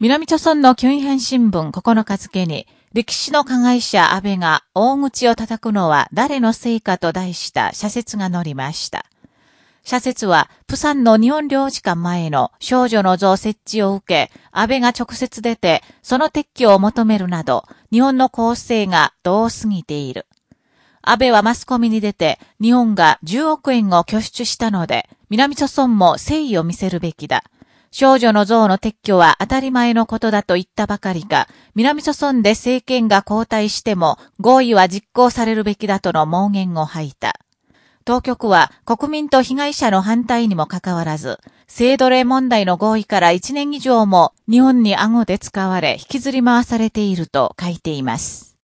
南朝村の京辺新聞9日付に、歴史の加害者安倍が大口を叩くのは誰のせいかと題した社説が載りました。社説は、プサンの日本領事館前の少女の像設置を受け、安倍が直接出て、その撤去を求めるなど、日本の構成がどう過ぎている。安倍はマスコミに出て、日本が10億円を拠出したので、南朝村も誠意を見せるべきだ。少女の像の撤去は当たり前のことだと言ったばかりか、南諸村で政権が交代しても合意は実行されるべきだとの盲言を吐いた。当局は国民と被害者の反対にもかかわらず、性奴隷問題の合意から1年以上も日本に顎で使われ引きずり回されていると書いています。